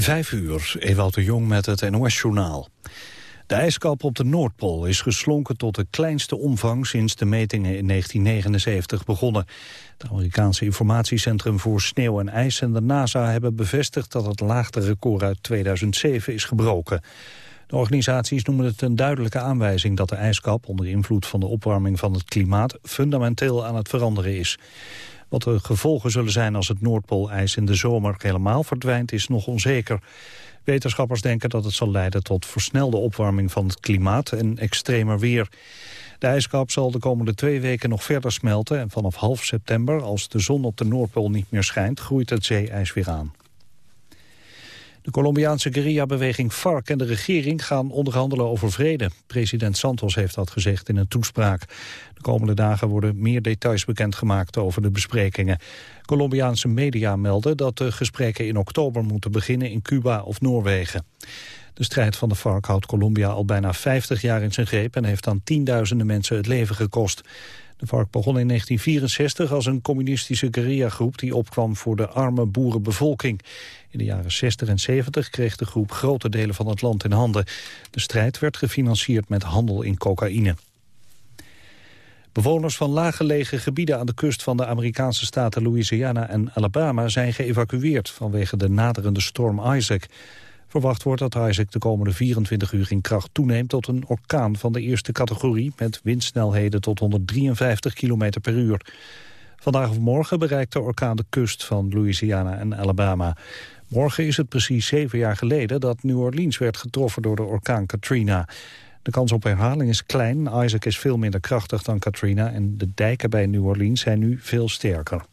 Vijf uur, Ewout de Jong met het NOS-journaal. De ijskap op de Noordpool is geslonken tot de kleinste omvang sinds de metingen in 1979 begonnen. Het Amerikaanse informatiecentrum voor sneeuw en ijs en de NASA hebben bevestigd dat het laagste record uit 2007 is gebroken. De organisaties noemen het een duidelijke aanwijzing dat de ijskap onder invloed van de opwarming van het klimaat fundamenteel aan het veranderen is. Wat de gevolgen zullen zijn als het Noordpoolijs in de zomer helemaal verdwijnt is nog onzeker. Wetenschappers denken dat het zal leiden tot versnelde opwarming van het klimaat en extremer weer. De ijskap zal de komende twee weken nog verder smelten en vanaf half september, als de zon op de Noordpool niet meer schijnt, groeit het zeeijs weer aan. De Colombiaanse guerrilla-beweging FARC en de regering gaan onderhandelen over vrede. President Santos heeft dat gezegd in een toespraak. De komende dagen worden meer details bekendgemaakt over de besprekingen. Colombiaanse media melden dat de gesprekken in oktober moeten beginnen in Cuba of Noorwegen. De strijd van de FARC houdt Colombia al bijna 50 jaar in zijn greep... en heeft dan tienduizenden mensen het leven gekost. De FARC begon in 1964 als een communistische guerrillagroep... die opkwam voor de arme boerenbevolking. In de jaren 60 en 70 kreeg de groep grote delen van het land in handen. De strijd werd gefinancierd met handel in cocaïne. Bewoners van laaggelegen gebieden aan de kust van de Amerikaanse staten Louisiana en Alabama zijn geëvacueerd vanwege de naderende storm Isaac. Verwacht wordt dat Isaac de komende 24 uur in kracht toeneemt tot een orkaan van de eerste categorie met windsnelheden tot 153 km per uur. Vandaag of morgen bereikt de orkaan de kust van Louisiana en Alabama. Morgen is het precies zeven jaar geleden dat New Orleans werd getroffen door de orkaan Katrina. De kans op herhaling is klein. Isaac is veel minder krachtig dan Katrina en de dijken bij New Orleans zijn nu veel sterker.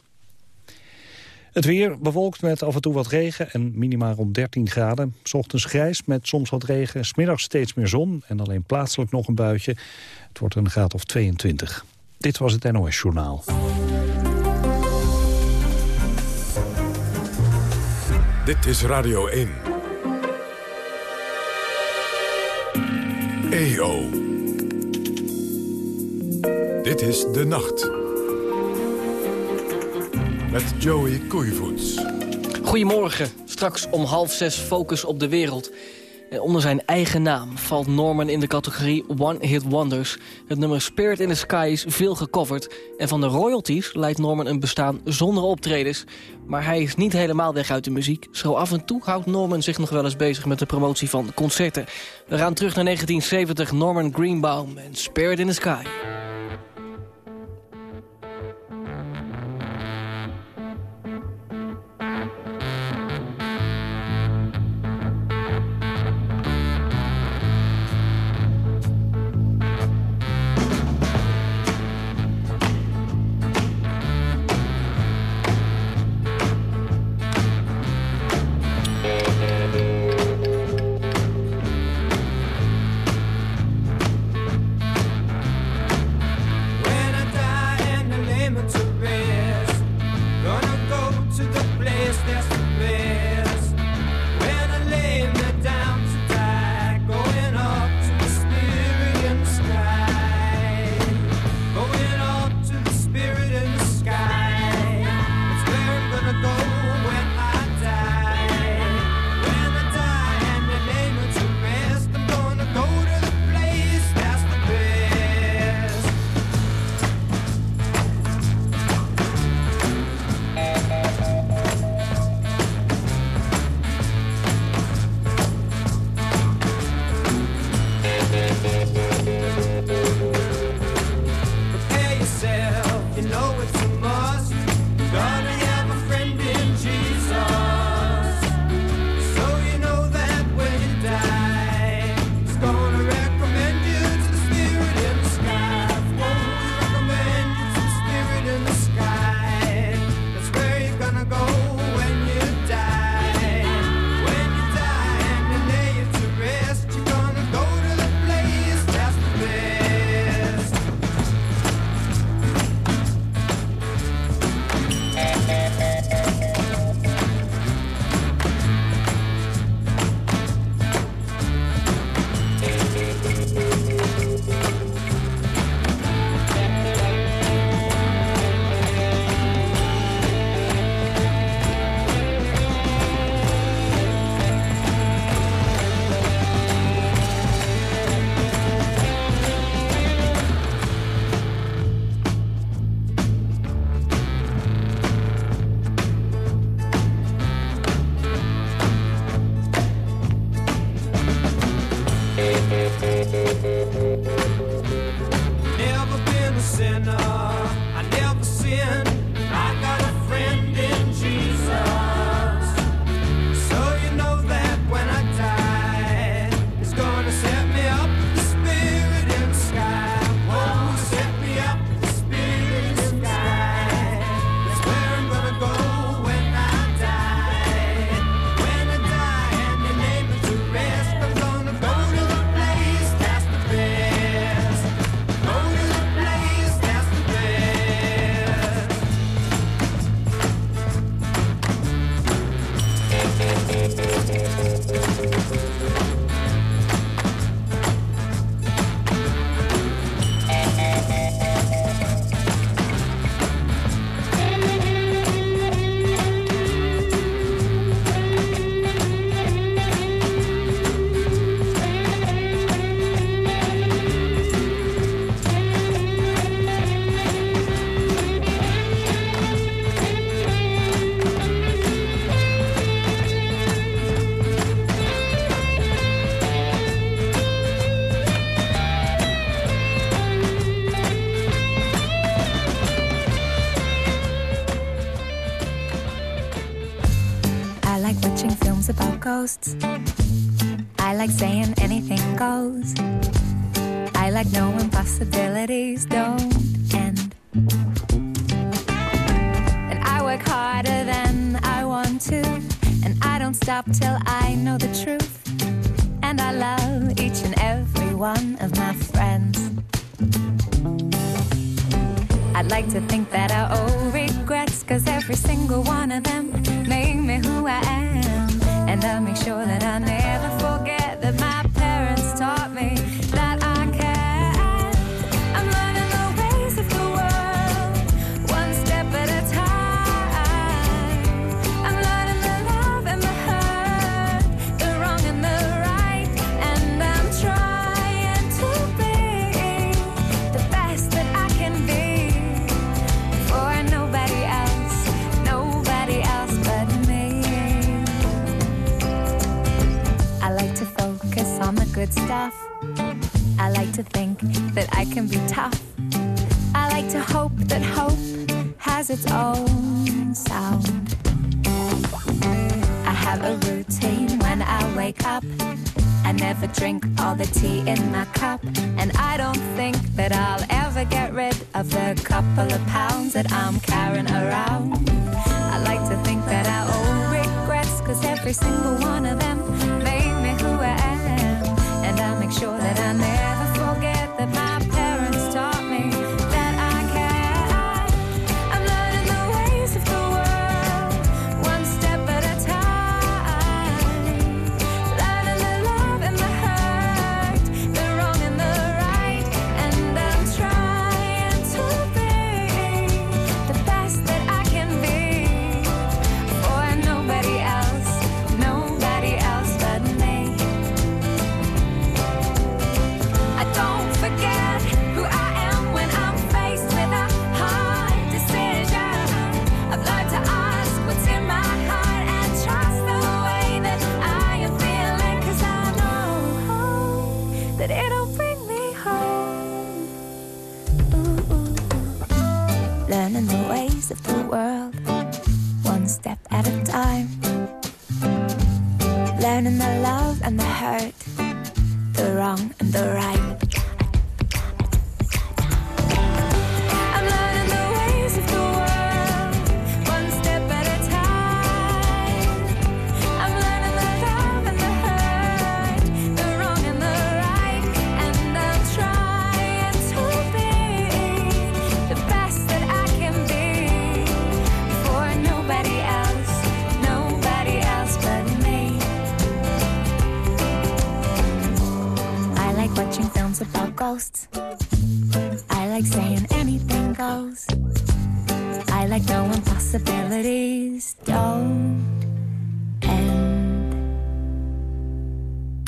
Het weer bewolkt met af en toe wat regen en minimaal rond 13 graden. Ochtends grijs met soms wat regen, smiddags steeds meer zon... en alleen plaatselijk nog een buitje. Het wordt een graad of 22. Dit was het NOS Journaal. Dit is Radio 1. EO. Dit is De Nacht. Met Joey Koeivoets. Goedemorgen. Straks om half zes focus op de wereld. Eh, onder zijn eigen naam valt Norman in de categorie One Hit Wonders. Het nummer Spirit in the Sky is veel gecoverd. En van de royalties leidt Norman een bestaan zonder optredens. Maar hij is niet helemaal weg uit de muziek. Zo af en toe houdt Norman zich nog wel eens bezig met de promotie van concerten. We gaan terug naar 1970, Norman Greenbaum en Spirit in the Sky.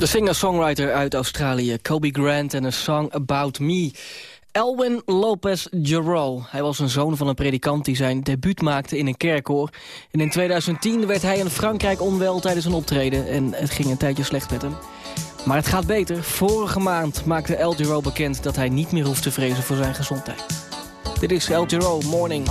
singer-songwriter uit Australië, Kobe Grant en A Song About Me. Elwin Lopez Gero. Hij was een zoon van een predikant die zijn debuut maakte in een kerkhoor. En in 2010 werd hij in Frankrijk onwel tijdens een optreden en het ging een tijdje slecht met hem. Maar het gaat beter. Vorige maand maakte El Giro bekend dat hij niet meer hoeft te vrezen voor zijn gezondheid. Dit is El Giro Morning.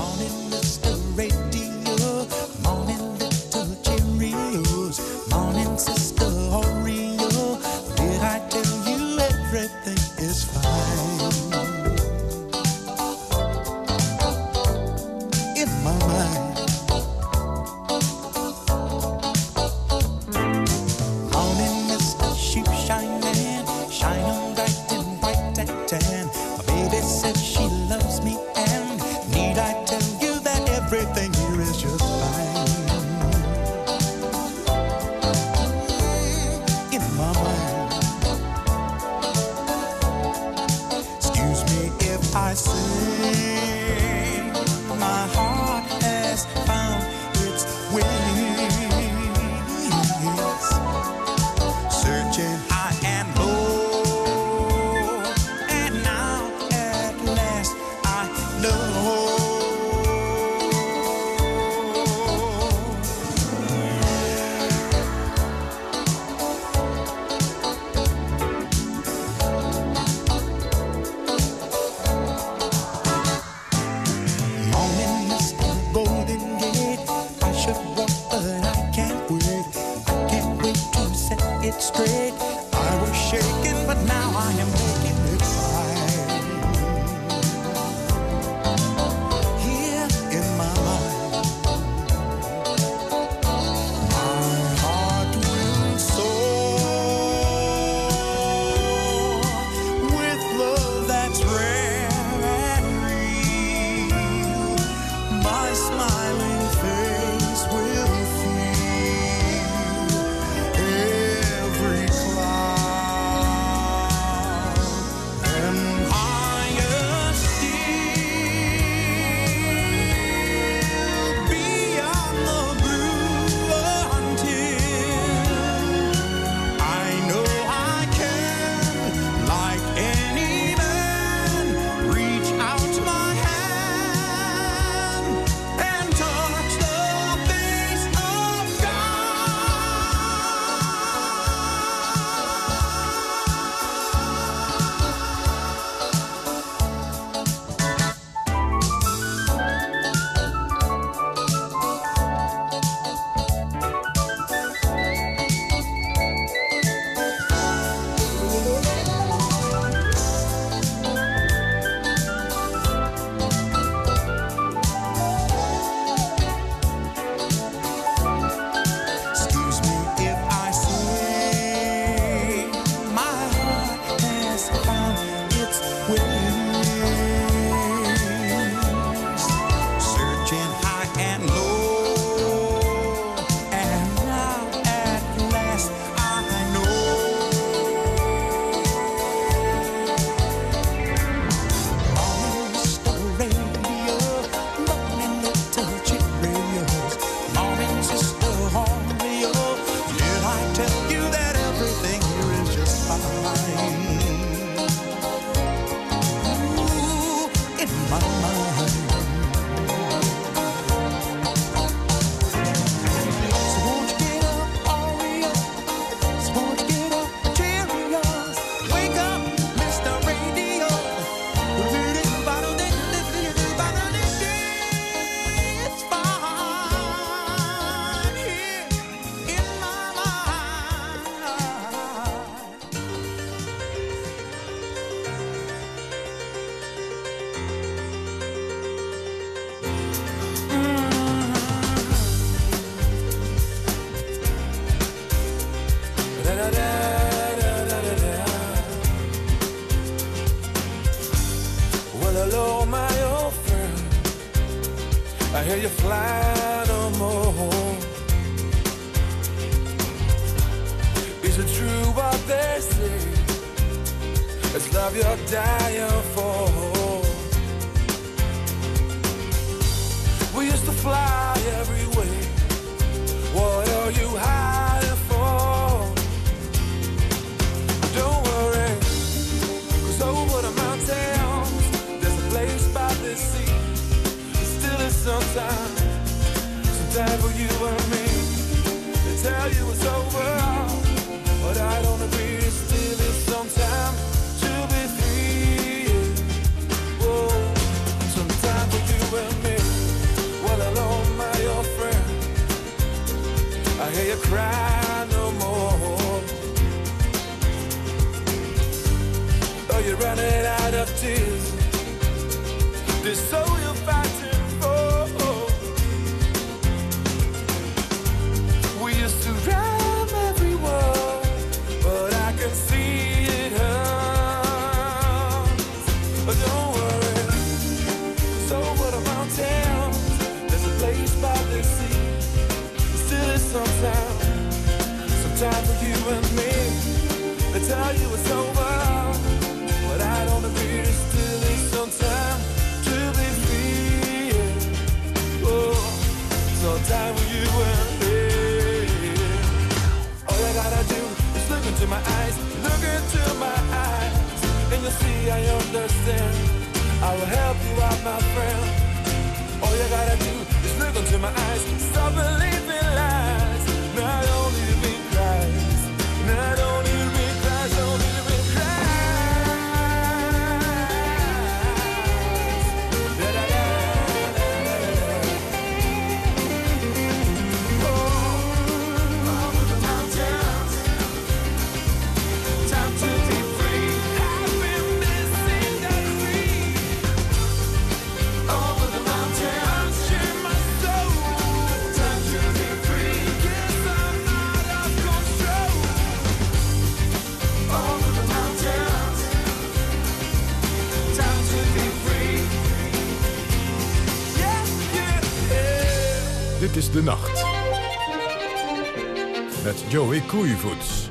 Koeivoets.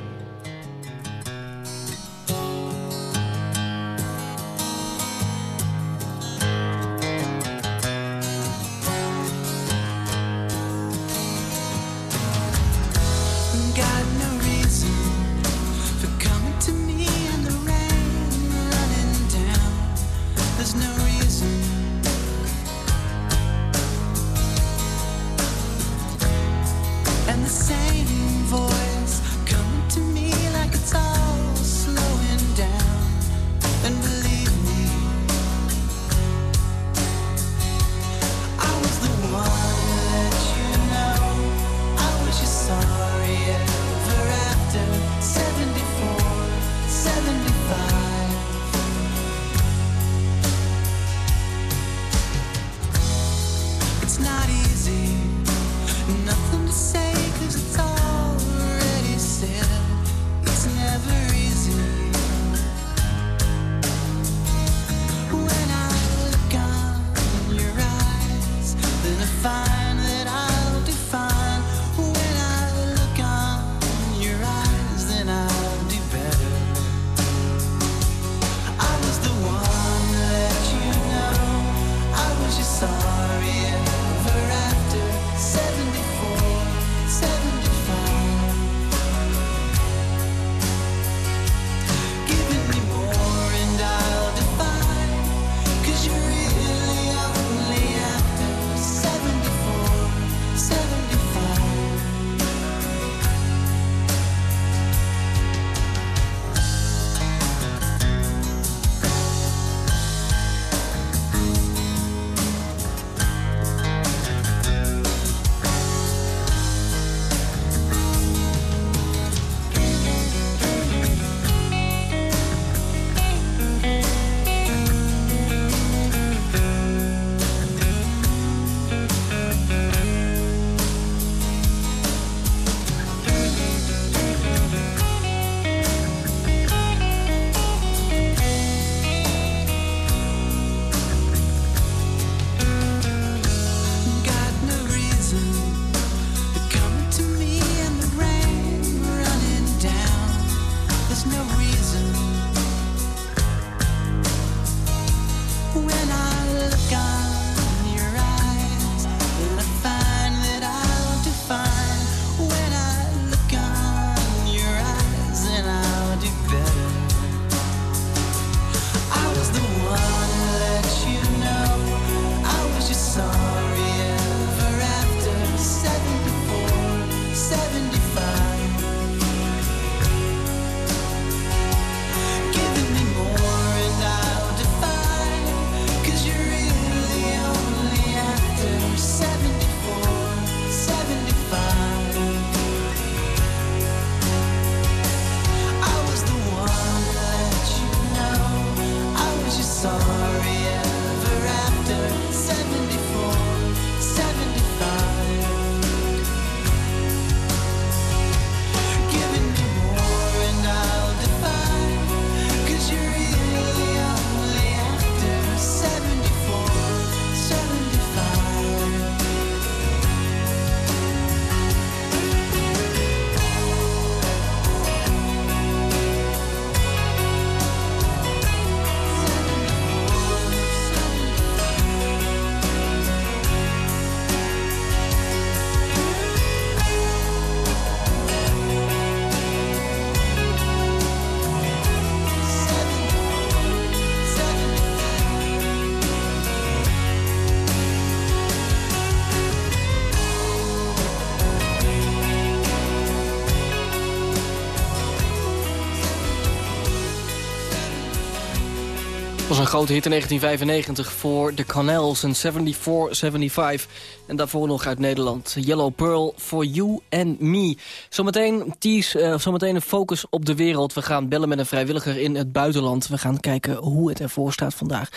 grote hit in 1995 voor de Canals en 74-75. En daarvoor nog uit Nederland. Yellow Pearl for You and Me. Zometeen, tease, eh, zometeen een focus op de wereld. We gaan bellen met een vrijwilliger in het buitenland. We gaan kijken hoe het ervoor staat vandaag.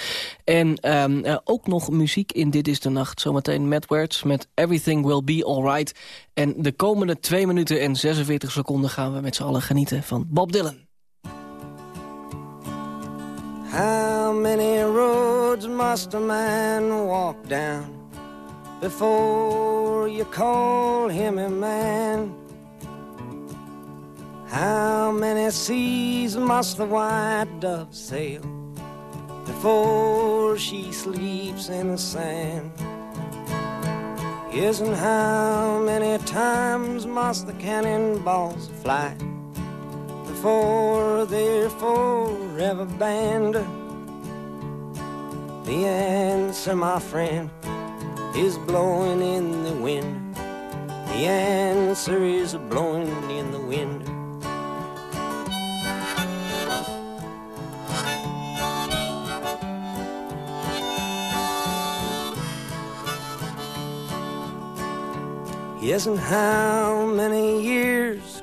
En ehm, eh, ook nog muziek in Dit is de Nacht. Zometeen Mad Words met Everything Will Be Alright. En de komende 2 minuten en 46 seconden gaan we met z'n allen genieten van Bob Dylan. How many roads must a man walk down before you call him a man? How many seas must the white dove sail before she sleeps in the sand? Isn't how many times must the cannon balls fly? Before they're forever banned? The answer, my friend, is blowing in the wind. The answer is blowing in the wind. Yes, and how many years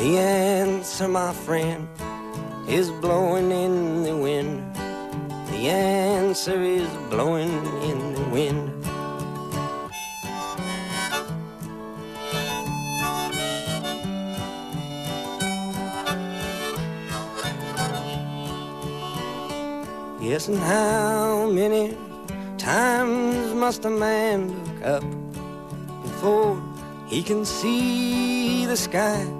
The answer, my friend, is blowing in the wind. The answer is blowing in the wind. Yes, and how many times must a man look up before he can see the sky?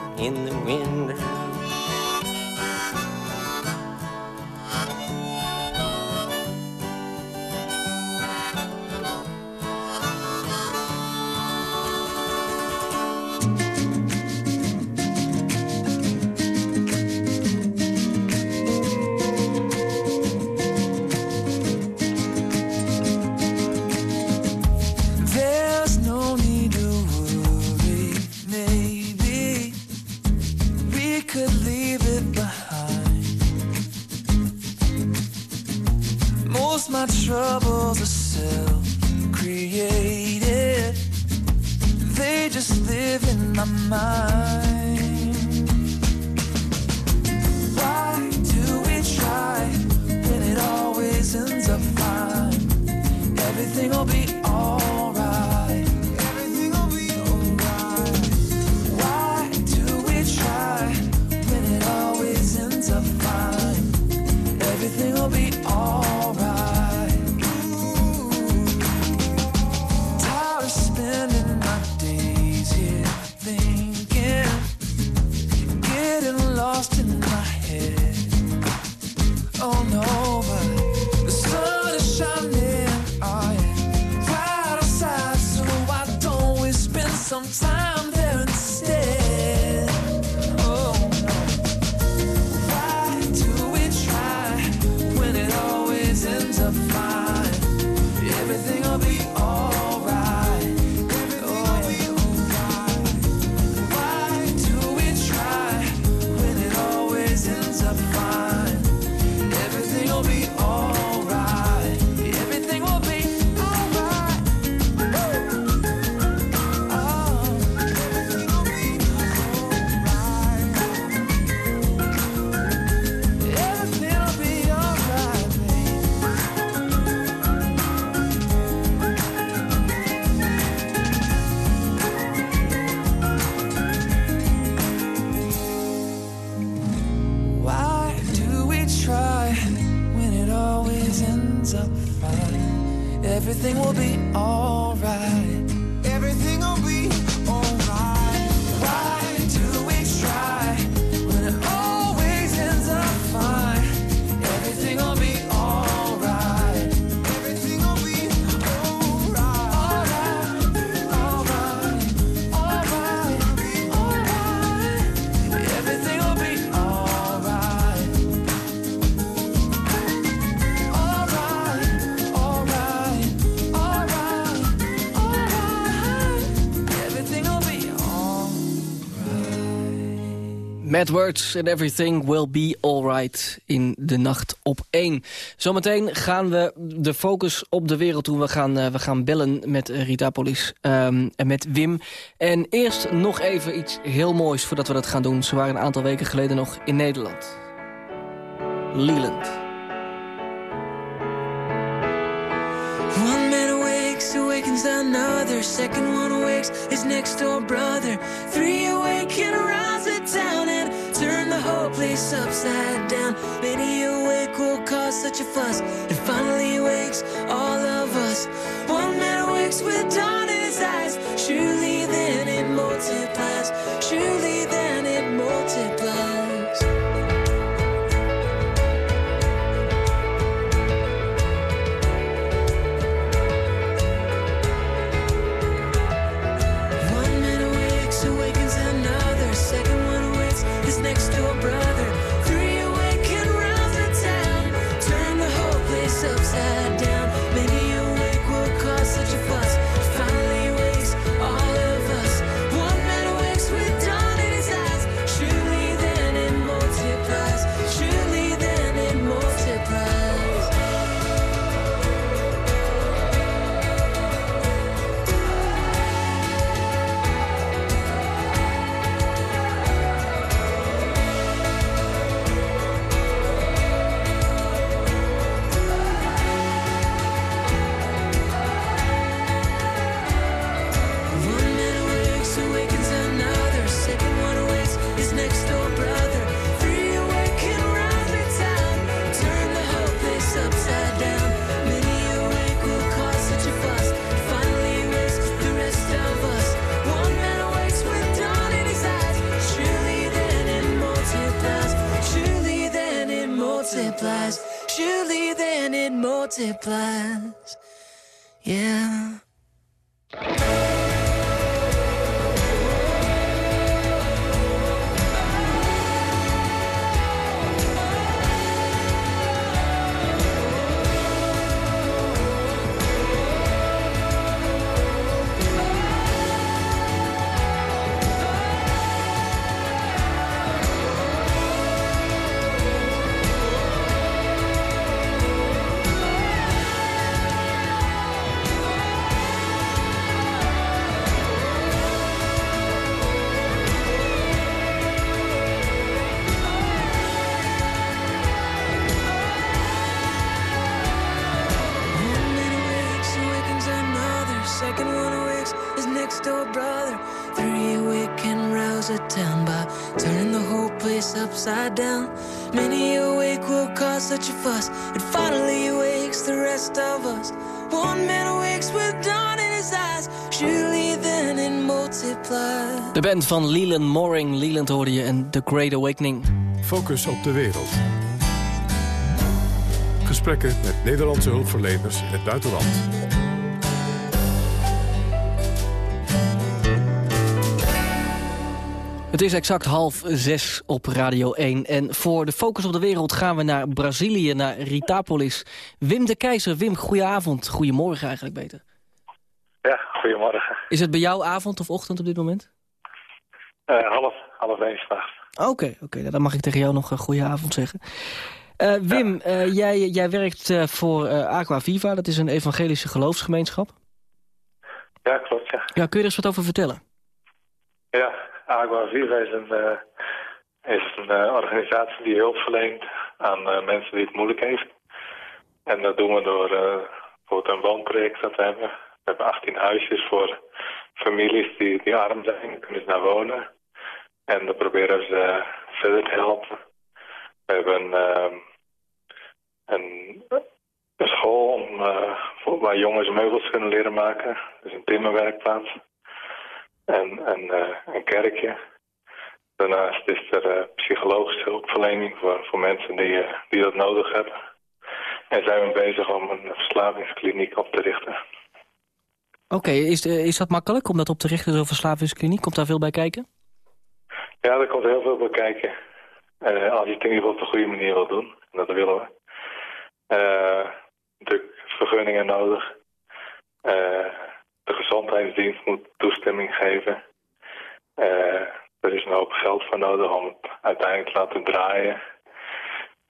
in the wind. Words and Everything Will Be Alright in de nacht op 1. Zometeen gaan we de focus op de wereld doen. We gaan, uh, we gaan bellen met Rita Polis um, en met Wim. En eerst nog even iets heel moois voordat we dat gaan doen. Ze waren een aantal weken geleden nog in Nederland. Leland. One man awakes, awakens another. Second one awakes, his next door brother. Three awaken, rise it whole place upside down. Many awake will cause such a fuss, and finally upside down. Many awake will cause such a fuss. It finally awakes the rest of us. One man awakes with dawn in his eyes. Surely then it multiplies. De band van Leland Moring. Leland hoorde je en The Great Awakening. Focus op de wereld. Gesprekken met Nederlandse hulpverleners in het buitenland. Het is exact half zes op Radio 1. En voor de focus op de wereld gaan we naar Brazilië, naar Ritapolis. Wim de Keizer. Wim, goedenavond. Goedemorgen eigenlijk beter. Ja, goedemorgen. Is het bij jou avond of ochtend op dit moment? Eh, half, half één s'nachts. Oké, oké. nou, dan mag ik tegen jou nog een goede avond zeggen. Eh, Wim, eh, jij, jij werkt eh, voor eh, Aqua Viva. Dat is een evangelische geloofsgemeenschap. Ja, klopt, ja. Ja, kun je er eens wat over vertellen? Ja, Agua Viva is een, eh, is een eh, organisatie die hulp verleent aan eh, mensen die het moeilijk heeft. En dat doen we door eh, bijvoorbeeld een woonproject dat we hebben. We hebben 18 huisjes voor families die, die arm zijn. Kunnen ze naar wonen. En dan proberen we ze eh, verder te helpen. We hebben ehm, een, een school eh, waar jongens meubels kunnen leren maken. Dus een timmerwerkplaats. En, en eh, een kerkje. Daarnaast is er eh, psychologische hulpverlening voor, voor mensen die, eh, die dat nodig hebben. En zijn we bezig om een verslavingskliniek op te richten. Oké, is, is dat makkelijk om dat op te richten, zo'n verslavingskliniek? Komt daar veel bij kijken? Ja, er komt heel veel bij kijken. Eh, als je het in ieder geval op de goede manier wil doen. En dat willen we. Eh natuurlijk vergunningen nodig. De gezondheidsdienst moet toestemming geven. Eh, er is een hoop geld voor nodig om het uiteindelijk te laten draaien.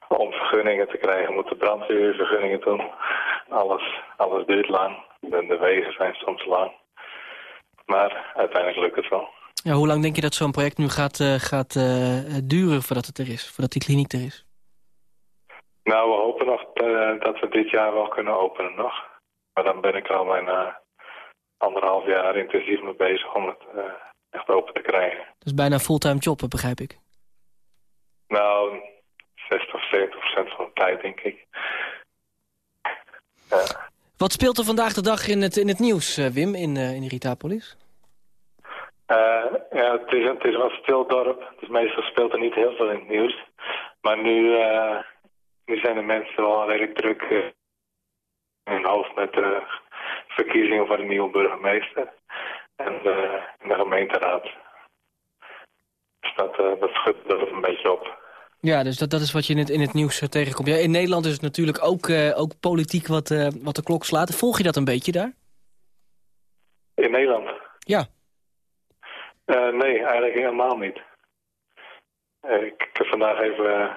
Om vergunningen te krijgen moet de brandweer weer vergunningen doen. Alles, alles duurt lang. De, de wegen zijn soms lang. Maar uiteindelijk lukt het wel. Ja, hoe lang denk je dat zo'n project nu gaat, eh, gaat eh, duren voordat het er is? Voordat die kliniek er is? Nou, we hopen nog dat we dit jaar wel kunnen openen nog. Maar dan ben ik al bijna anderhalf jaar intensief mee bezig om het eh, echt open te krijgen. Is bijna fulltime job, begrijp ik. Nou, 60 of 70 procent van de tijd, denk ik. Ja. Wat speelt er vandaag de dag in het, in het nieuws, eh, Wim, in, eh, in Ritapolis? Ja, het is, het is wel een stil dorp, dus meestal speelt er niet heel veel in het nieuws. Maar nu, nu zijn de mensen wel redelijk druk in hun hoofd met verkiezingen voor de nieuwe burgemeester en de, en de gemeenteraad. Dus dat, eh, dat schudt dat een beetje op. Ja, dus dat, dat is wat je in het, in het nieuws eh, tegenkomt. Ja, in Nederland is het natuurlijk ook, eh, ook politiek wat, eh, wat de klok slaat. Volg je dat een beetje daar? In Nederland? Ja. Eh, nee, eigenlijk helemaal niet. Eh, ik, ik heb vandaag even, eh,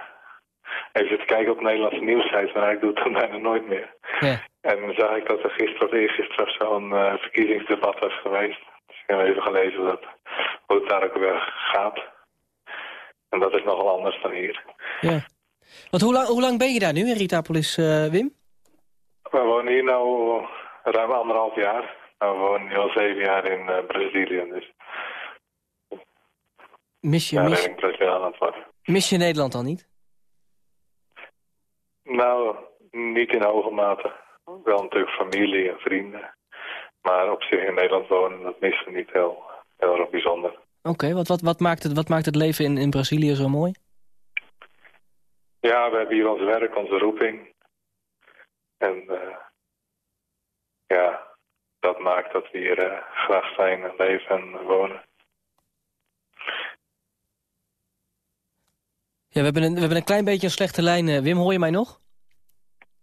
even zitten kijken op Nederlandse nieuwsites, maar ik doe het dan bijna nooit meer. Ja. En dan zag ik dat er gisteren of eergisteren of zo'n eh, verkiezingsdebat was geweest. Dus ik heb even gelezen dat, hoe het daar ook weer gaat. En dat is nogal anders dan hier. ja. Want hoe lang, hoe lang ben je daar nu in Ritapolis, eh, Wim? We wonen hier nu ruim anderhalf jaar. Nou, we wonen nu al zeven jaar in eh, Brazilië, dus je, ja, mis je Nederland dan niet? Nou, niet in hoge mate. Wel natuurlijk familie en vrienden. Maar op zich in Nederland wonen, dat missen niet heel, heel erg bijzonder. Oké, wat, wat, wat, maakt het, wat maakt het leven in, in Brazilië zo mooi? Ja, we hebben hier ons werk, onze roeping. En eh, ja, dat maakt dat we hier eh, graag zijn en leven en wonen. Ja, we hebben een, we hebben een klein beetje een slechte lijn. eh, Wim, hoor je mij nog?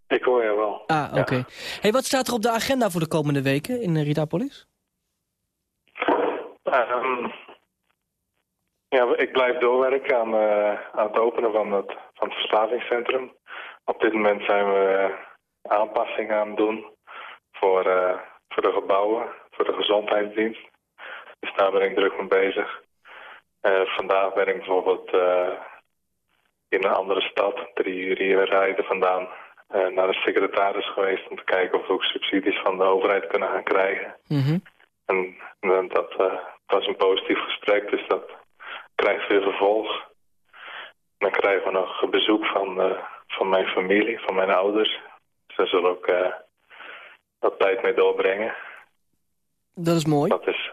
Ik hoor je wel. Ah, oké. Hey, wat staat er op de agenda voor de komende weken in eh, Ritapolis? Ehm, ja, ik blijf doorwerken aan, eh, aan het openen van het, van het verslavingscentrum. Op dit moment zijn we aanpassingen aan het doen voor, voor de gebouwen, voor de gezondheidsdienst. Dus daar ben ik druk mee bezig. Vandaag ben ik bijvoorbeeld in een andere stad, drie uur hier rijden vandaan, eh, naar de secretaris geweest om te kijken of we ook subsidies van de overheid kunnen gaan krijgen. Mhm. En, en dat eh, was een positief gesprek, dus dat krijgt weer vervolg. Dan krijgen we nog bezoek van, eh, van mijn familie, van mijn ouders. Ze zullen ook eh, wat tijd mee doorbrengen. Dat is mooi. Dat is,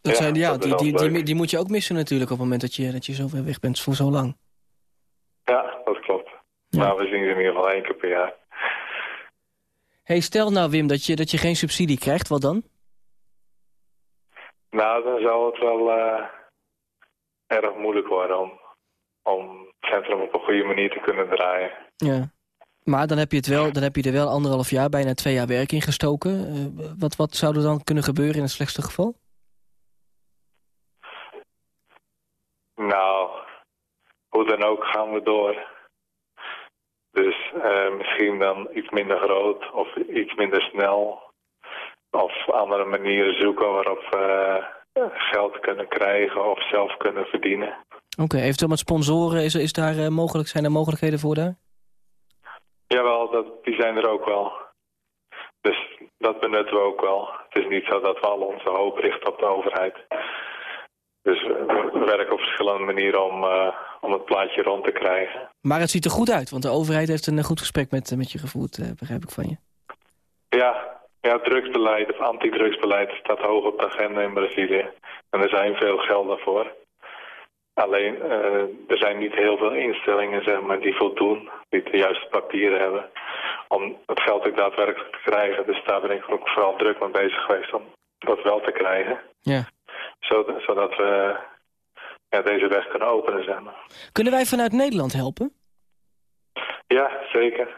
Dat zijn, ja, dat die, die, die, die moet je ook missen natuurlijk op het moment dat je, dat je zo ver weg bent voor zo lang. Ja. Maar we zien ze in ieder geval één keer per jaar. hey, stel nou Wim dat je, dat je geen subsidie krijgt, wat dan? Nou, dan zal het wel eh, erg moeilijk worden om, om het centrum op een goede manier te kunnen draaien. Ja. Maar dan heb je, het wel, dan heb je er wel anderhalf jaar, bijna twee jaar werk in gestoken. Eh, wat, wat zou er dan kunnen gebeuren in het slechtste geval? Nou, hoe dan ook gaan we door. Dus eh, misschien dan iets minder groot of iets minder snel. Of andere manieren zoeken waarop we eh, geld kunnen krijgen of zelf kunnen verdienen. Oké, eventueel met sponsoren, is, is daar, eh, mogelijk, zijn er mogelijkheden voor daar? Jawel, dat, die zijn er ook wel. Dus dat benutten we ook wel. Het is niet zo dat we al onze hoop richten op de overheid. Dus we we werken op verschillende manieren om, eh, om het plaatje rond te krijgen. Maar het ziet er goed uit, want de overheid heeft een eh, goed gesprek met, met je gevoerd, eh, begrijp ik van je. Ja, ja, drugsbeleid of antidrugsbeleid staat hoog op de agenda in Brazilië. En er zijn veel gelden voor. Alleen, eh, er zijn niet heel veel instellingen zeg maar, die voldoen, die de juiste papieren hebben, om het geld ook daadwerkelijk te krijgen. Dus daar ben ik ook vooral druk mee bezig geweest om dat wel te krijgen. Ja. Zodat, zodat we ja, deze weg kunnen openen, zeg maar. Kunnen wij vanuit Nederland helpen? Ja, zeker.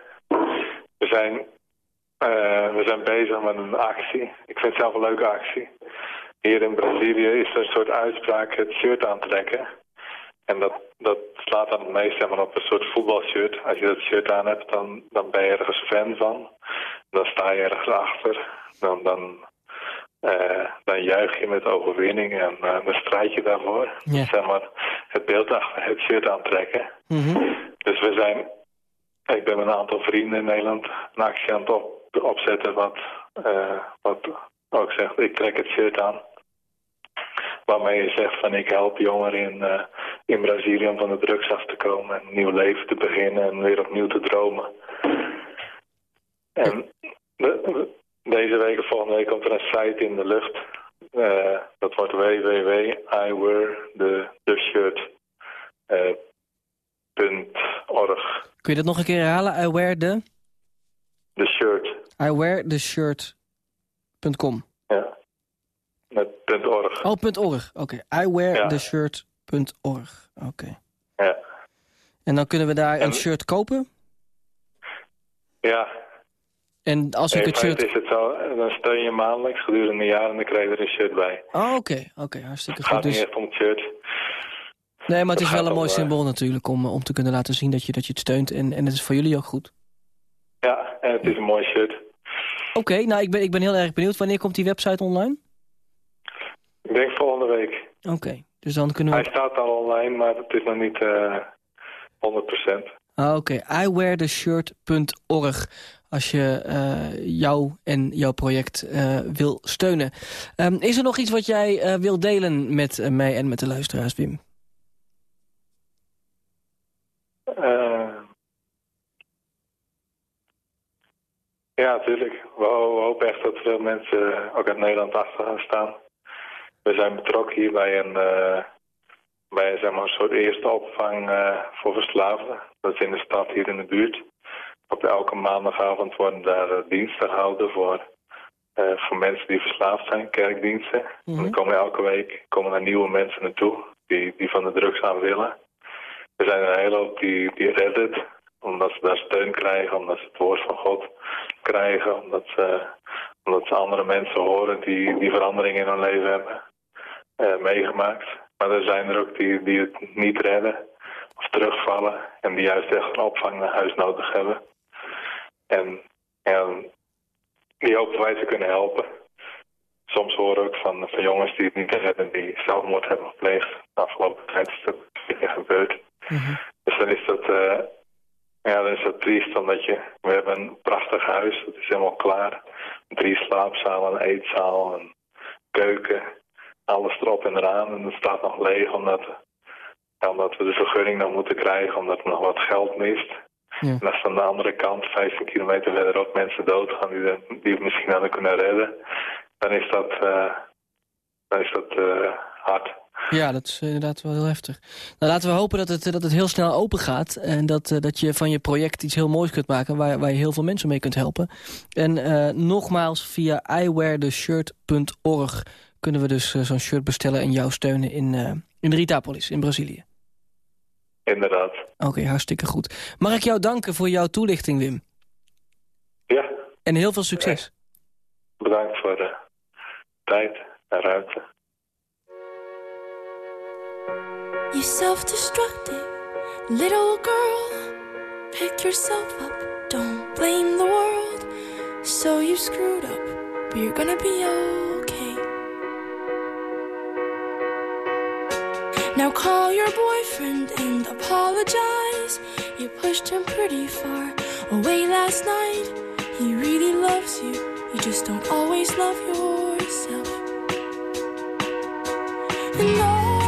We zijn, eh, we zijn bezig met een actie. Ik vind het zelf een leuke actie. Hier in Brazilië is er een soort uitspraak het shirt aantrekken. En dat, dat slaat dan het meest maar, op een soort voetbalshirt. Als je dat shirt aan hebt, dan, dan ben je ergens fan van. Dan sta je ergens achter. Dan, dan, eh, dan juich je met overwinning en eh, dan strijd je daarvoor. Ja. Zeg maar, het beeld achter het shirt aantrekken. Mhm. Dus we zijn, ik ben met een aantal vrienden in Nederland een actie aan het op, opzetten wat, eh, wat ook zegt, ik trek het shirt aan. Waarmee je zegt van ik help jongeren in, in Brazilië om van de drugs af te komen en een nieuw leven te beginnen en weer opnieuw te dromen. En de- de- deze week of volgende week komt er een site in de lucht. Eh, dat wordt www.iweartheshirt.org. Kun je dat nog een keer herhalen? I wear the... De shirt, I wear the shirt.com. ja. Met .org. Oh, punt .org. Oké. I wear Ja. the shirt.org. Oké. Ja. En dan kunnen we daar een En- shirt kopen. Ja, En als ik het shirt... is het zo, dan steun je maandelijks gedurende een jaar en dan krijg je er een shirt bij. Oh, oké. Oké, hartstikke Het gaat goed. Dus... niet echt om het shirt. Nee, maar het is wel een mooi eh, symbool natuurlijk om, om te kunnen laten zien dat je, dat je het steunt. En, en het is voor jullie ook goed. Ja, en het is een mooi shirt. Oké, nou ik ben, ik ben heel erg benieuwd. Wanneer komt die website online? Ik denk volgende week. Oké, dus dan kunnen Hij we... staat al online, maar het is nog niet eh 100%. Ah, Oké, iweartheshirt.org als je eh, jou en jouw project eh, wil steunen. Ehm, is er nog iets wat jij eh, wil delen met mij en met de luisteraars, Wim? Ja, natuurlijk. We, ho- we hopen echt dat veel mensen ook uit Nederland achter gaan staan. We zijn betrokken hier bij een, bij zeg maar, een soort eerste opvang voor verslaafden. Dat is in de stad hier in de buurt. Op elke maandagavond worden daar eh, diensten gehouden voor, eh, voor mensen die verslaafd zijn, kerkdiensten. En dan komen elke week komen er nieuwe mensen naartoe die, die van de drugs aan willen. Er zijn een hele hoop die, die redden het, omdat ze daar steun krijgen, omdat ze het woord van God krijgen, omdat ze, omdat ze andere mensen horen die, die verandering in hun leven hebben eh, meegemaakt. Maar er zijn er ook die, die het niet redden of terugvallen en die juist echt een opvang naar huis nodig hebben. En, die hopen wij te kunnen helpen. Soms horen we ook van, van jongens die het niet redden, die zelfmoord hebben gepleegd. De afgelopen tijd is dat gebeurd. Dus dan is dat, eh, ja, dan is dat triest, omdat je, we hebben een prachtig huis, het is helemaal klaar. Drie slaapzalen, een eetzaal, een keuken, alles erop en eraan. En het staat nog leeg, omdat, ja, omdat we de vergunning nog moeten krijgen, omdat er nog wat geld mist. Ja. En als aan de andere kant, 15 kilometer verderop, mensen doodgaan die, de- die het misschien hadden kunnen redden, dan is dat, eh, dan is dat eh, hard. Ja, dat is inderdaad wel heel heftig. Nou, laten we hopen dat het, dat het heel snel open gaat. En dat, eh, dat je van je project iets heel moois kunt maken... waar, waar je heel veel mensen mee kunt helpen. En nogmaals, via iweartheshirt.org... kunnen we dus zo'n shirt bestellen en jou steunen in, eh in Ritapolis, in Brazilië. Inderdaad. Oké, hartstikke goed. Mag ik jou danken voor jouw toelichting, Wim? Ja, En heel veel succes. bedankt voor de tijd en ruimte. You self-destructive little girl. Pick yourself up, don't blame the world. So you screwed up, but you're gonna be okay. Now call your boyfriend and apologize. You pushed him pretty far away last night. He really loves you, you just don't always love yourself. And all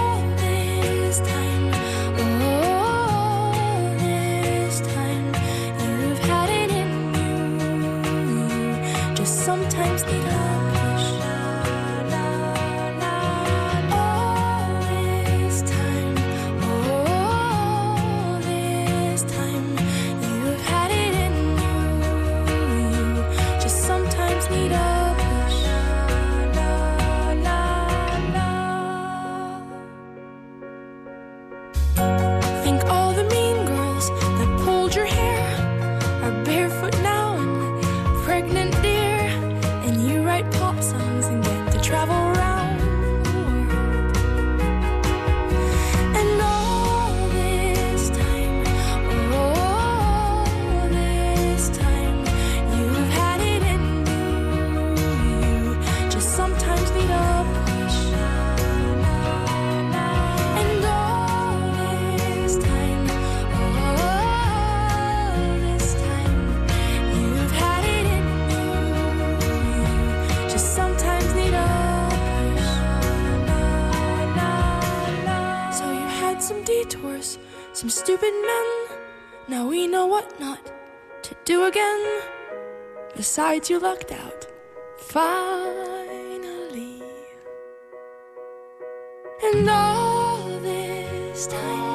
that you lucked out. Finally. And all this time.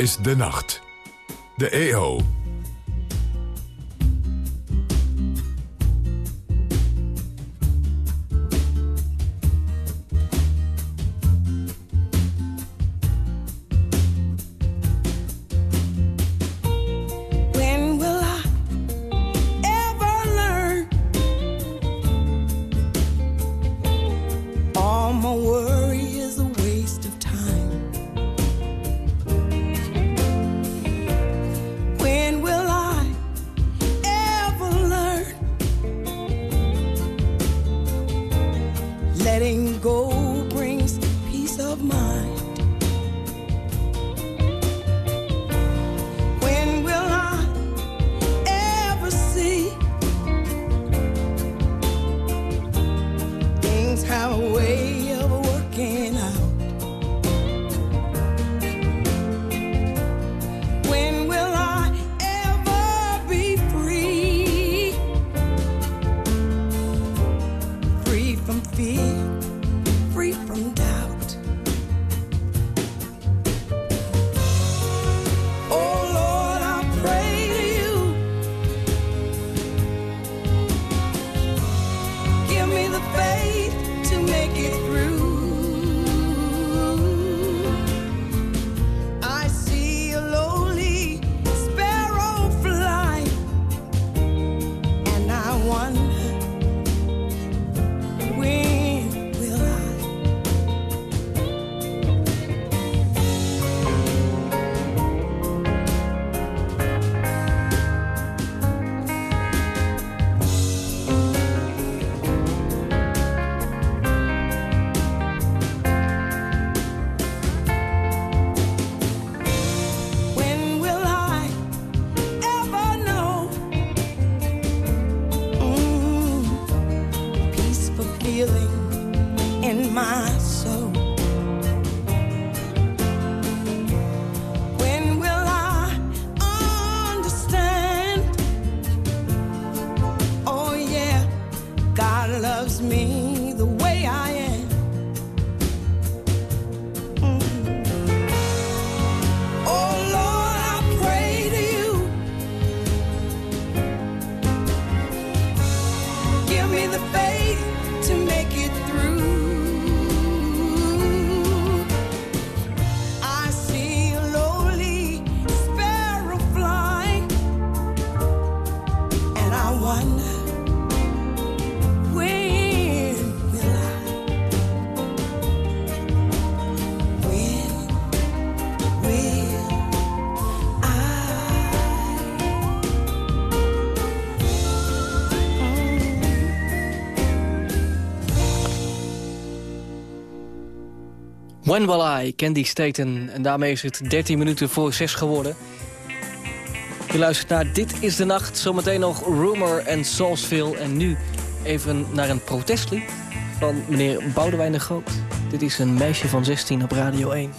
is de nacht. De EO When Will I, Candy Staten. En daarmee is het 13 minuten voor 6 geworden. Je luistert naar Dit is de Nacht. Zometeen nog Rumor en Soulsville. En nu even naar een protestlied van meneer Boudewijn de Groot. Dit is een meisje van 16 op Radio 1.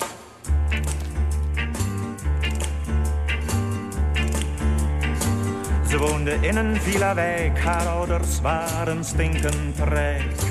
Ze woonde in een villa wijk, haar ouders waren stinkend rijk.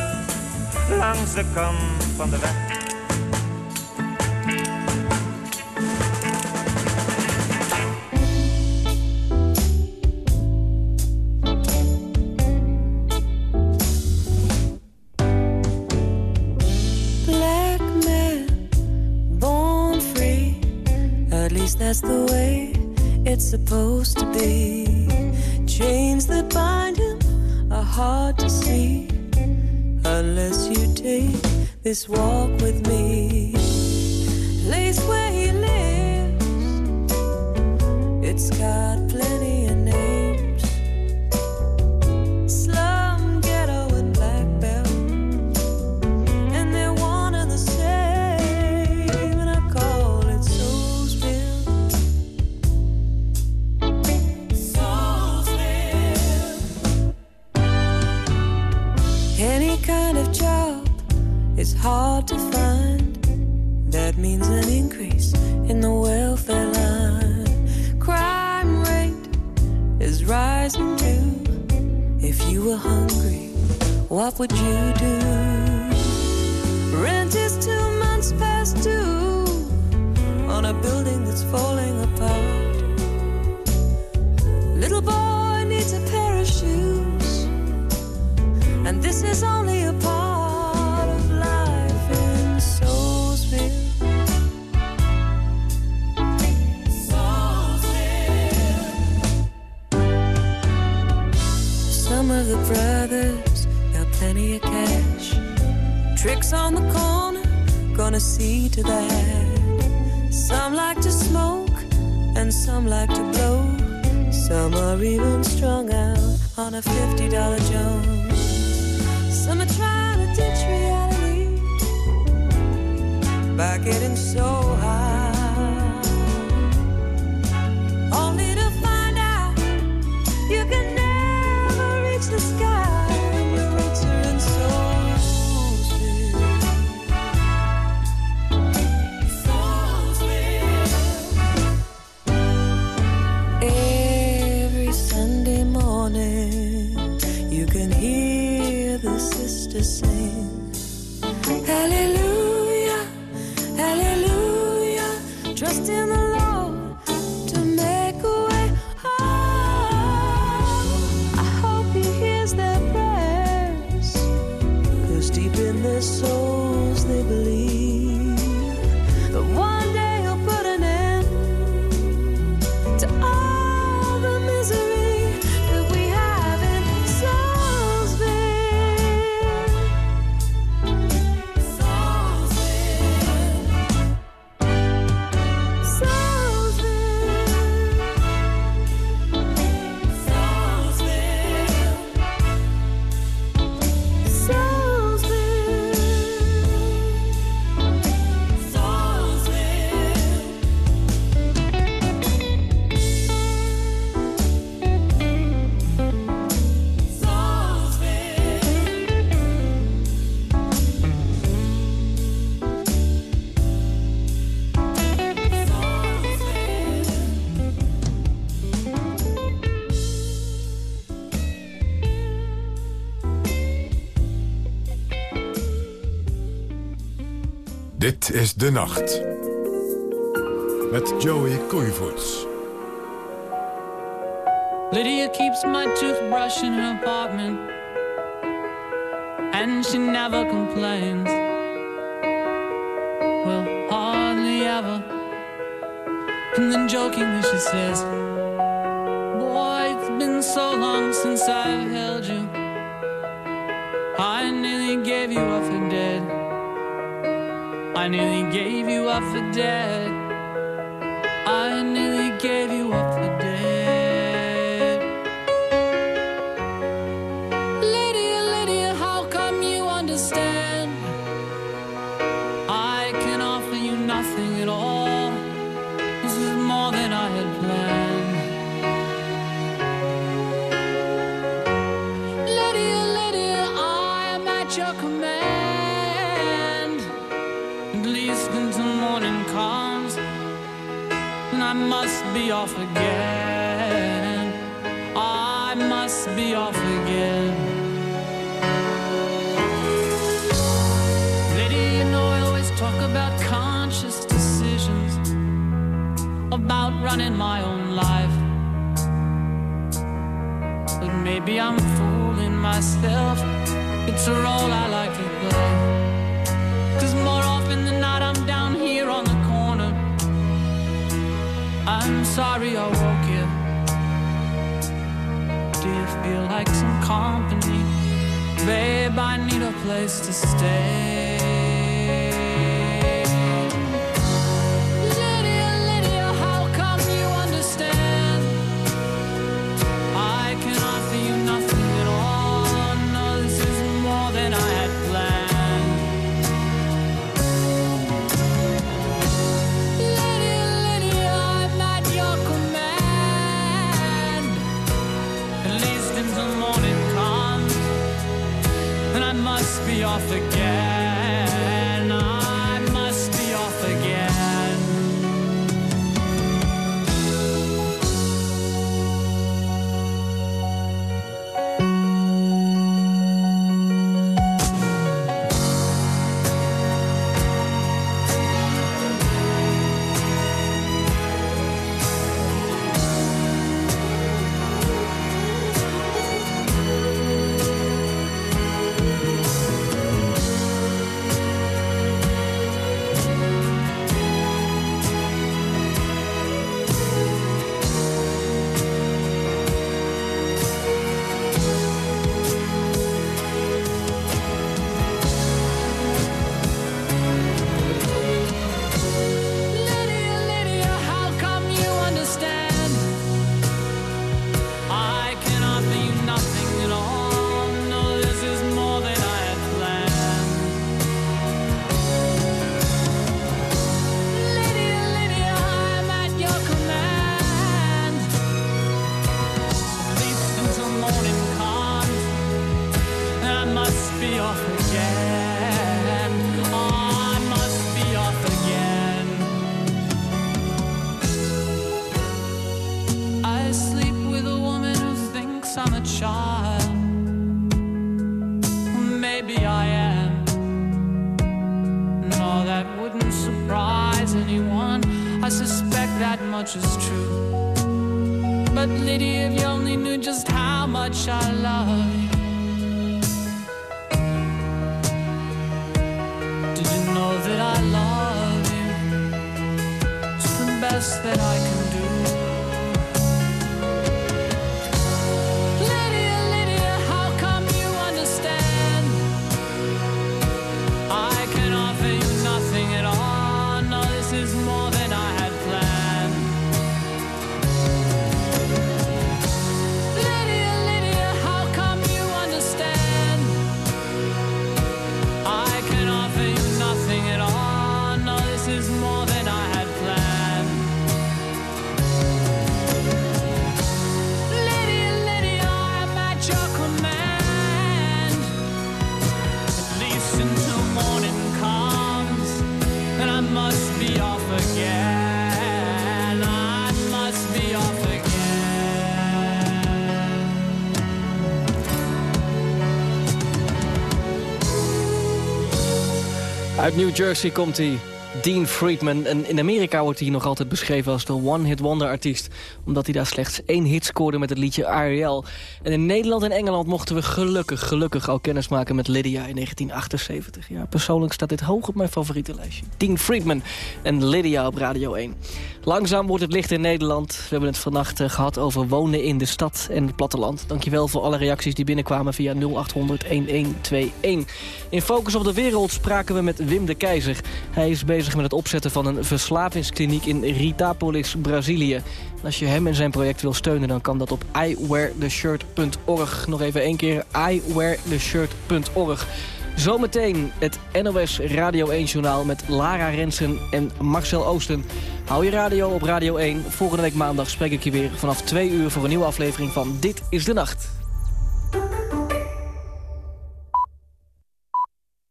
langs de kant van de weg. Black man, born free. At least that's the way it's supposed to be. Chains that bind him are hard to see unless you take this walk with me. Place where he lives, it's got plenty you were hungry, what would you do? Rent is two months past due on a building that's falling apart. Little boy needs a pair of shoes, and this is only a part Tricks on the corner, gonna see to that. Some like to smoke, and some like to blow. Some are even strung out on a $50 Jones. Some are trying to ditch reality by getting so high. is de nacht. Met Joey Koeivoets. Lydia keeps my toothbrush in her apartment. And she never complains. Well, hardly ever. And then jokingly she says... I nearly gave you up for dead. myself. It's a role I like to play. Cause more often than not, I'm down here on the corner. I'm sorry I woke you. Do you feel like some company? Babe, I need a place to stay. Again. Uit New Jersey komt hij, Dean Friedman. In Amerika wordt hij nog altijd beschreven als de one-hit wonder artiest. Omdat hij daar slechts één hit scoorde met het liedje Ariel. En in Nederland en Engeland mochten we gelukkig, gelukkig al kennis maken met Lydia in 1978. Ja, persoonlijk staat dit hoog op mijn favoriete lijstje. Dean Friedman en Lydia op Radio 1. Langzaam wordt het licht in Nederland. We hebben het vannacht eh, gehad over wonen in de stad en het platteland. Dankjewel voor alle reacties die binnenkwamen via 0800 1121. In Focus op de Wereld spraken we met Wim de Keizer. Hij is met het opzetten van een verslavingskliniek in Ritapolis, Brazilië. Als je hem en zijn project wil steunen, dan kan dat op iweartheshirt.org. Nog even één keer, iweartheshirt.org. Zometeen het NOS Radio 1-journaal met Lara Rensen en Marcel Oosten. Hou je radio op Radio 1. Volgende week maandag spreek ik je weer vanaf 2 uur voor een nieuwe aflevering van Dit is de Nacht.